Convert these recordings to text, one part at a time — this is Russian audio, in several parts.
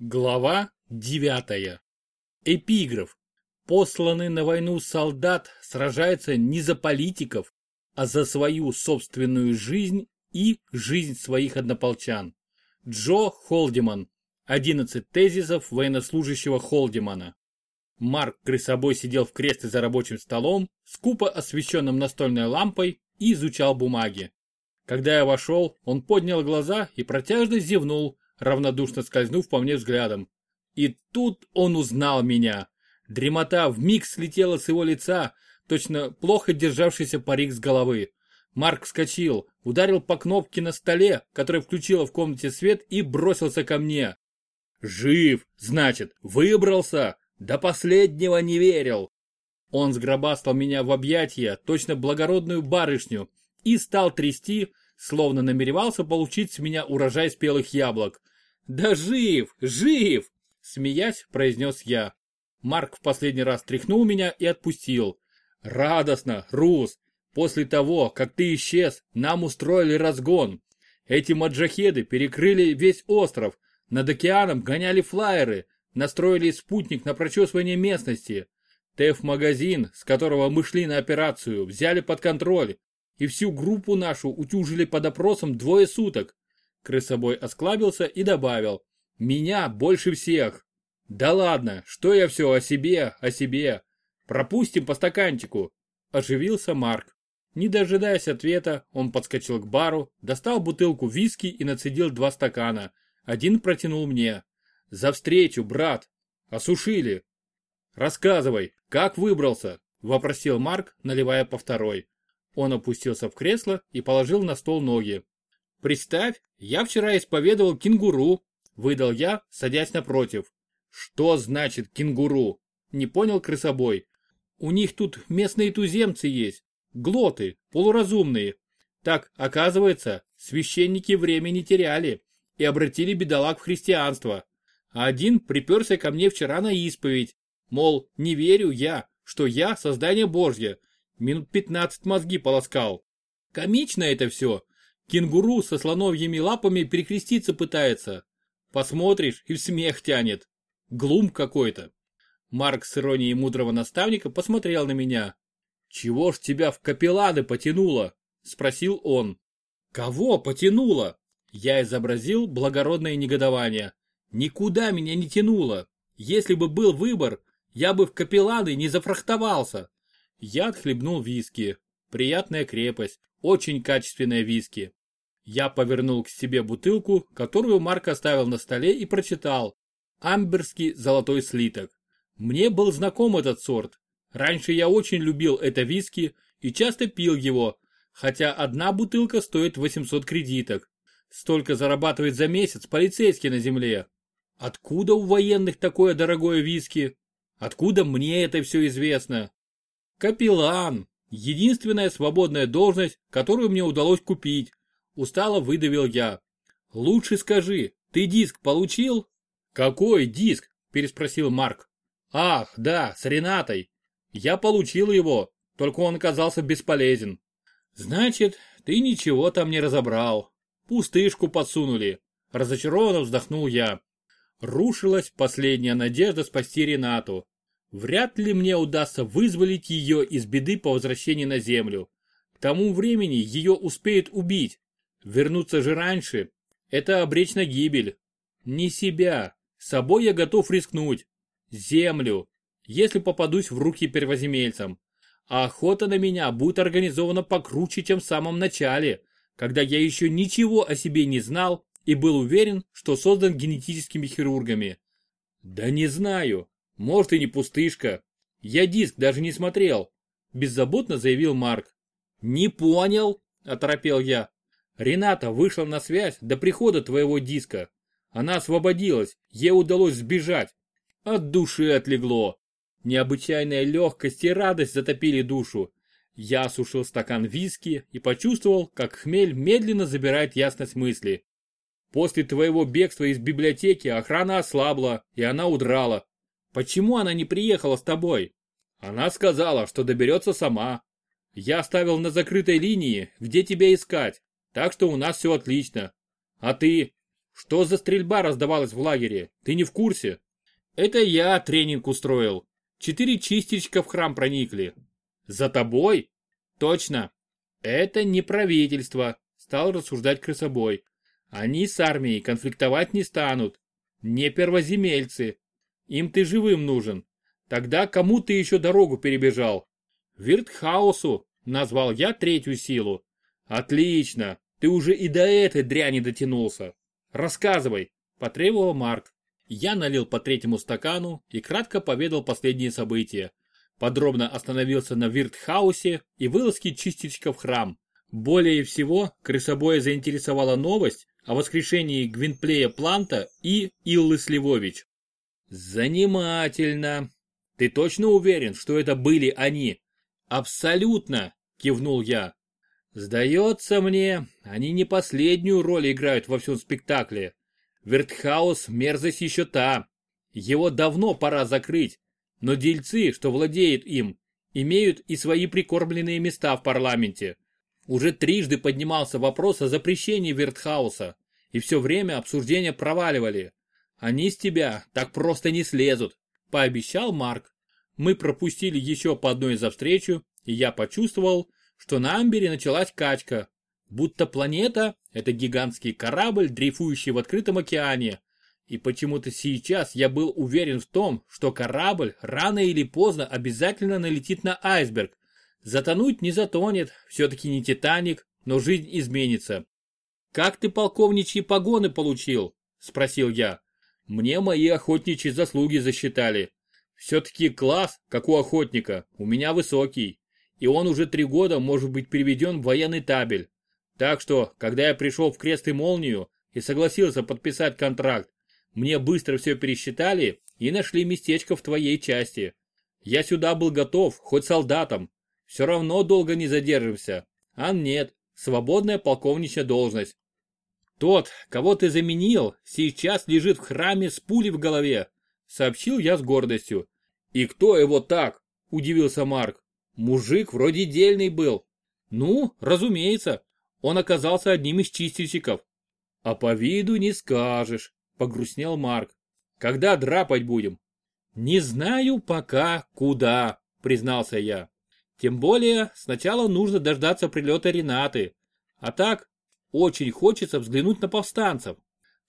Глава девятая. Эпиграф. Посланный на войну солдат сражается не за политиков, а за свою собственную жизнь и жизнь своих однополчан. Джо Холдиман. 11 тезисов военнослужащего Холдимана. Марк крысобой сидел в кресле за рабочим столом, скупо освещенным настольной лампой, и изучал бумаги. Когда я вошел, он поднял глаза и протяжно зевнул, равнодушно скользнув по мне взглядом. И тут он узнал меня. Дремота вмиг слетела с его лица, точно плохо державшийся парик с головы. Марк вскочил, ударил по кнопке на столе, которая включила в комнате свет и бросился ко мне. «Жив, значит, выбрался! До последнего не верил!» Он сгробастал меня в объятия, точно благородную барышню, и стал трясти, словно намеревался получить с меня урожай спелых яблок. «Да жив, жив!» – смеясь, произнес я. Марк в последний раз тряхнул меня и отпустил. «Радостно, Рус! После того, как ты исчез, нам устроили разгон. Эти маджахеды перекрыли весь остров, над океаном гоняли флайеры, настроили спутник на прочесывание местности. ТЭФ-магазин, с которого мы шли на операцию, взяли под контроль, и всю группу нашу утюжили под опросом двое суток. Крысобой осклабился и добавил. Меня больше всех. Да ладно, что я все о себе, о себе. Пропустим по стаканчику. Оживился Марк. Не дожидаясь ответа, он подскочил к бару, достал бутылку виски и нацедил два стакана. Один протянул мне. За встречу, брат. Осушили. Рассказывай, как выбрался? Вопросил Марк, наливая по второй. Он опустился в кресло и положил на стол ноги. Представь, я вчера исповедовал кенгуру, выдал я, садясь напротив. Что значит кенгуру? Не понял крысобой. У них тут местные туземцы есть, глоты, полуразумные. Так, оказывается, священники времени теряли и обратили бедолаг в христианство. А один приперся ко мне вчера на исповедь, мол, не верю я, что я создание Божье. Минут пятнадцать мозги полоскал. Комично это все, Кенгуру со слоновьими лапами перекреститься пытается. Посмотришь и в смех тянет. Глум какой-то. Марк с иронией мудрого наставника посмотрел на меня. «Чего ж тебя в капелланы потянуло?» – спросил он. «Кого потянуло?» Я изобразил благородное негодование. «Никуда меня не тянуло. Если бы был выбор, я бы в капелланы не зафрахтовался». Я отхлебнул виски. Приятная крепость, очень качественная виски. Я повернул к себе бутылку, которую Марк оставил на столе и прочитал. Амберский золотой слиток. Мне был знаком этот сорт. Раньше я очень любил это виски и часто пил его, хотя одна бутылка стоит 800 кредиток. Столько зарабатывает за месяц полицейский на земле. Откуда у военных такое дорогое виски? Откуда мне это все известно? Капеллан. Единственная свободная должность, которую мне удалось купить. Устало выдавил я. Лучше скажи, ты диск получил? Какой диск? Переспросил Марк. Ах, да, с Ренатой. Я получил его, только он оказался бесполезен. Значит, ты ничего там не разобрал. Пустышку подсунули. Разочарованно вздохнул я. Рушилась последняя надежда спасти Ренату. Вряд ли мне удастся вызволить ее из беды по возвращении на землю. К тому времени ее успеют убить, Вернуться же раньше – это обречь на гибель. Не себя, собой я готов рискнуть. Землю, если попадусь в руки первоземельцам. А охота на меня будет организована покруче, чем в самом начале, когда я еще ничего о себе не знал и был уверен, что создан генетическими хирургами. Да не знаю, может и не пустышка. Я диск даже не смотрел, беззаботно заявил Марк. Не понял, оторопел я. Рената вышла на связь до прихода твоего диска. Она освободилась, ей удалось сбежать. От души отлегло. Необычайная легкость и радость затопили душу. Я осушил стакан виски и почувствовал, как хмель медленно забирает ясность мысли. После твоего бегства из библиотеки охрана ослабла, и она удрала. Почему она не приехала с тобой? Она сказала, что доберется сама. Я оставил на закрытой линии, где тебя искать. Так что у нас все отлично. А ты? Что за стрельба раздавалась в лагере? Ты не в курсе? Это я тренинг устроил. Четыре чистичка в храм проникли. За тобой? Точно. Это не правительство, стал рассуждать крысобой. Они с армией конфликтовать не станут. Не первоземельцы. Им ты живым нужен. Тогда кому ты еще дорогу перебежал? Виртхаусу, назвал я третью силу. Отлично, ты уже и до этой дряни дотянулся. Рассказывай, потребовал Марк. Я налил по третьему стакану и кратко поведал последние события. Подробно остановился на Виртхаусе и вылазке чистичка в храм. Более всего, крысобоя заинтересовала новость о воскрешении Гвинплея Планта и Иллы Сливович. Занимательно. Ты точно уверен, что это были они? Абсолютно, кивнул я. Сдается мне, они не последнюю роль играют во всем спектакле. Вертхаус мерзость еще та. Его давно пора закрыть, но дельцы, что владеют им, имеют и свои прикормленные места в парламенте. Уже трижды поднимался вопрос о запрещении Вертхауса, и все время обсуждения проваливали. Они с тебя так просто не слезут, пообещал Марк. Мы пропустили еще по одной за встречу, и я почувствовал, что на Амбере началась качка. Будто планета – это гигантский корабль, дрейфующий в открытом океане. И почему-то сейчас я был уверен в том, что корабль рано или поздно обязательно налетит на айсберг. Затонуть не затонет, все-таки не Титаник, но жизнь изменится. «Как ты полковничьи погоны получил?» – спросил я. «Мне мои охотничьи заслуги засчитали. Все-таки класс, как у охотника, у меня высокий, и он уже три года может быть переведен в военный табель. Так что, когда я пришел в крест и молнию и согласился подписать контракт, мне быстро все пересчитали и нашли местечко в твоей части. Я сюда был готов, хоть солдатом. Все равно долго не задержимся. А нет, свободная полковничья должность. Тот, кого ты заменил, сейчас лежит в храме с пулей в голове, сообщил я с гордостью. И кто его так? Удивился Марк. Мужик вроде дельный был. Ну, разумеется, он оказался одним из чистильщиков. А по виду не скажешь, погрустнел Марк. Когда драпать будем? Не знаю пока куда, признался я. Тем более, сначала нужно дождаться прилета Ренаты. А так, очень хочется взглянуть на повстанцев.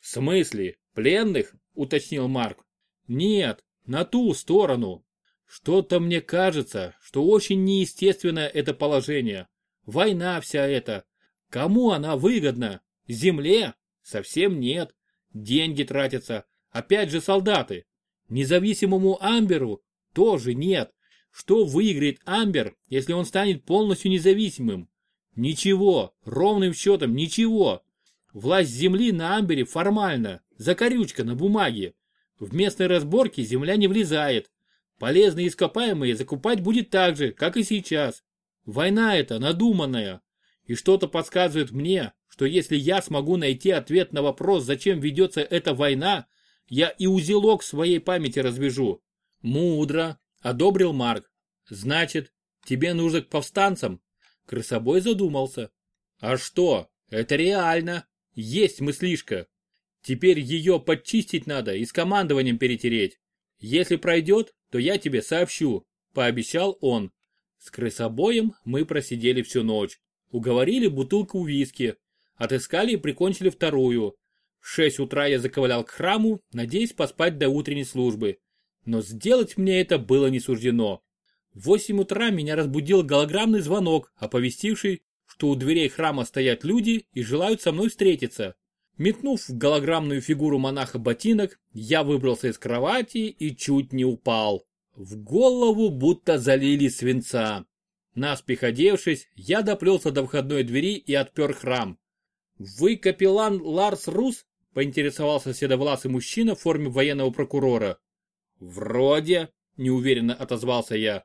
В смысле, пленных? Уточнил Марк. Нет, на ту сторону. Что-то мне кажется, что очень неестественное это положение. Война вся эта. Кому она выгодна? Земле? Совсем нет. Деньги тратятся. Опять же солдаты. Независимому Амберу тоже нет. Что выиграет Амбер, если он станет полностью независимым? Ничего, ровным счетом ничего. Власть земли на Амбере формально, закорючка на бумаге. В местной разборке земля не влезает. Полезные ископаемые закупать будет так же, как и сейчас. Война эта надуманная. И что-то подсказывает мне, что если я смогу найти ответ на вопрос, зачем ведется эта война, я и узелок в своей памяти развяжу. Мудро, одобрил Марк. Значит, тебе нужно к повстанцам? Крысобой задумался. А что, это реально. Есть мыслишка. Теперь ее подчистить надо и с командованием перетереть. Если пройдет, то я тебе сообщу, пообещал он. С крысобоем мы просидели всю ночь. Уговорили бутылку виски. Отыскали и прикончили вторую. В шесть утра я заковылял к храму, надеясь поспать до утренней службы. Но сделать мне это было не суждено. В 8 утра меня разбудил голограммный звонок, оповестивший, что у дверей храма стоят люди и желают со мной встретиться. Метнув в голограммную фигуру монаха ботинок, я выбрался из кровати и чуть не упал. В голову будто залили свинца. Наспех одевшись, я доплелся до входной двери и отпер храм. «Вы капеллан Ларс Рус?» – поинтересовался седовласый мужчина в форме военного прокурора. «Вроде», – неуверенно отозвался я.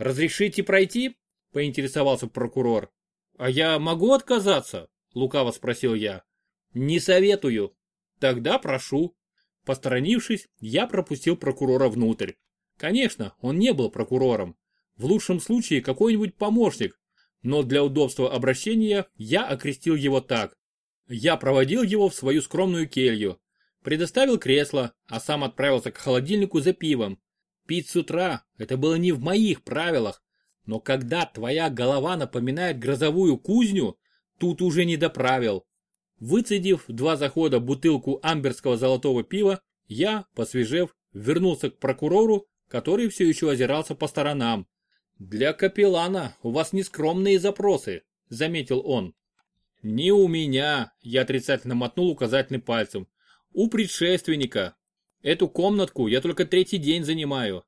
«Разрешите пройти?» – поинтересовался прокурор. «А я могу отказаться?» – лукаво спросил я. «Не советую». «Тогда прошу». Посторонившись, я пропустил прокурора внутрь. Конечно, он не был прокурором. В лучшем случае какой-нибудь помощник. Но для удобства обращения я окрестил его так. Я проводил его в свою скромную келью. Предоставил кресло, а сам отправился к холодильнику за пивом. Пить с утра – это было не в моих правилах, но когда твоя голова напоминает грозовую кузню, тут уже не до правил. Выцедив два захода бутылку амберского золотого пива, я, посвежев, вернулся к прокурору, который все еще озирался по сторонам. «Для капеллана у вас нескромные запросы», — заметил он. «Не у меня», — я отрицательно мотнул указательным пальцем у предшественника. Эту комнатку я только третий день занимаю.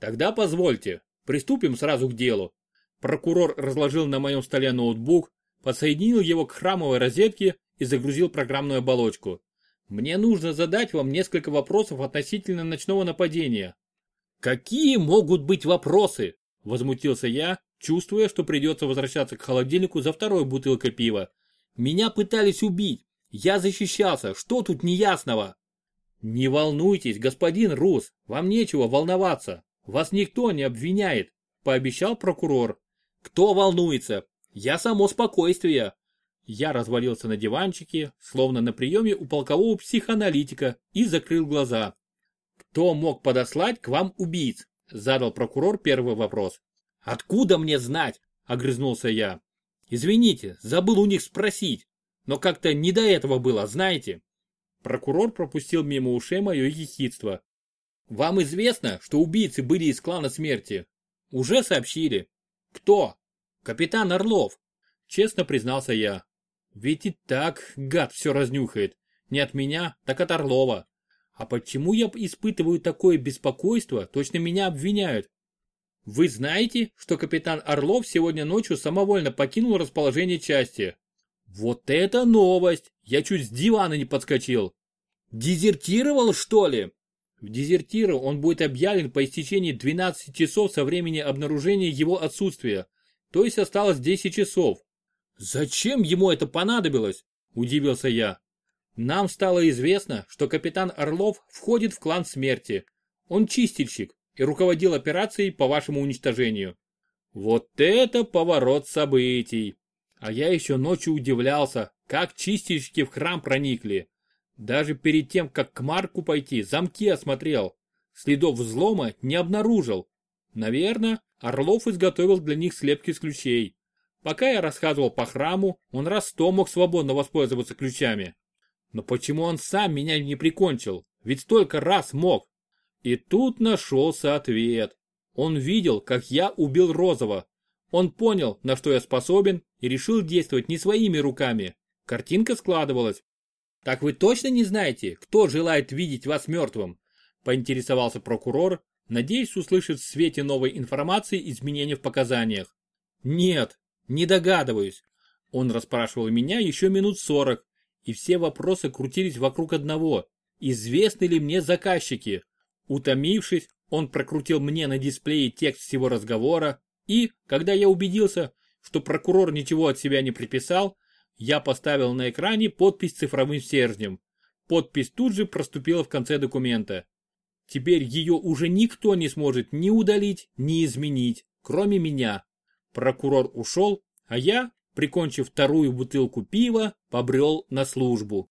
Тогда позвольте, приступим сразу к делу. Прокурор разложил на моем столе ноутбук, подсоединил его к храмовой розетке и загрузил программную оболочку. Мне нужно задать вам несколько вопросов относительно ночного нападения. Какие могут быть вопросы? Возмутился я, чувствуя, что придется возвращаться к холодильнику за второй бутылкой пива. Меня пытались убить. Я защищался, что тут неясного? Не волнуйтесь, господин Рус, вам нечего волноваться. Вас никто не обвиняет, пообещал прокурор. Кто волнуется? Я само спокойствие. Я развалился на диванчике, словно на приеме у полкового психоаналитика, и закрыл глаза. Кто мог подослать к вам убийц? Задал прокурор первый вопрос. Откуда мне знать? Огрызнулся я. Извините, забыл у них спросить. Но как-то не до этого было, знаете. Прокурор пропустил мимо ушей мое ехидство. Вам известно, что убийцы были из клана смерти? Уже сообщили. Кто? Капитан Орлов. Честно признался я. Ведь и так гад все разнюхает. Не от меня, так от Орлова. А почему я испытываю такое беспокойство, точно меня обвиняют? Вы знаете, что капитан Орлов сегодня ночью самовольно покинул расположение части? Вот это новость! Я чуть с дивана не подскочил. Дезертировал, что ли? В дезертиру он будет объявлен по истечении 12 часов со времени обнаружения его отсутствия, то есть осталось 10 часов. Зачем ему это понадобилось? Удивился я. Нам стало известно, что капитан Орлов входит в клан смерти. Он чистильщик и руководил операцией по вашему уничтожению. Вот это поворот событий. А я еще ночью удивлялся, как чистильщики в храм проникли. Даже перед тем, как к Марку пойти, замки осмотрел. Следов взлома не обнаружил. Наверное, Орлов изготовил для них слепки с ключей. Пока я рассказывал по храму, он раз сто мог свободно воспользоваться ключами. Но почему он сам меня не прикончил? Ведь столько раз мог. И тут нашелся ответ. Он видел, как я убил Розова. Он понял, на что я способен и решил действовать не своими руками. Картинка складывалась. «Так вы точно не знаете, кто желает видеть вас мертвым?» поинтересовался прокурор, надеясь услышать в свете новой информации изменения в показаниях. «Нет, не догадываюсь». Он расспрашивал меня еще минут сорок, и все вопросы крутились вокруг одного. Известны ли мне заказчики? Утомившись, он прокрутил мне на дисплее текст всего разговора и, когда я убедился, что прокурор ничего от себя не приписал, я поставил на экране подпись цифровым стержнем. Подпись тут же проступила в конце документа. Теперь ее уже никто не сможет ни удалить, ни изменить, кроме меня. Прокурор ушел, а я, прикончив вторую бутылку пива, побрел на службу.